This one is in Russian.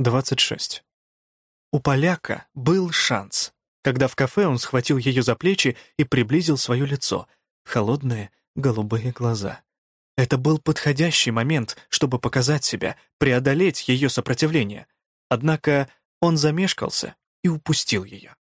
26. У поляка был шанс, когда в кафе он схватил ее за плечи и приблизил свое лицо, холодные голубые глаза. Это был подходящий момент, чтобы показать себя, преодолеть ее сопротивление. Однако он замешкался и упустил ее.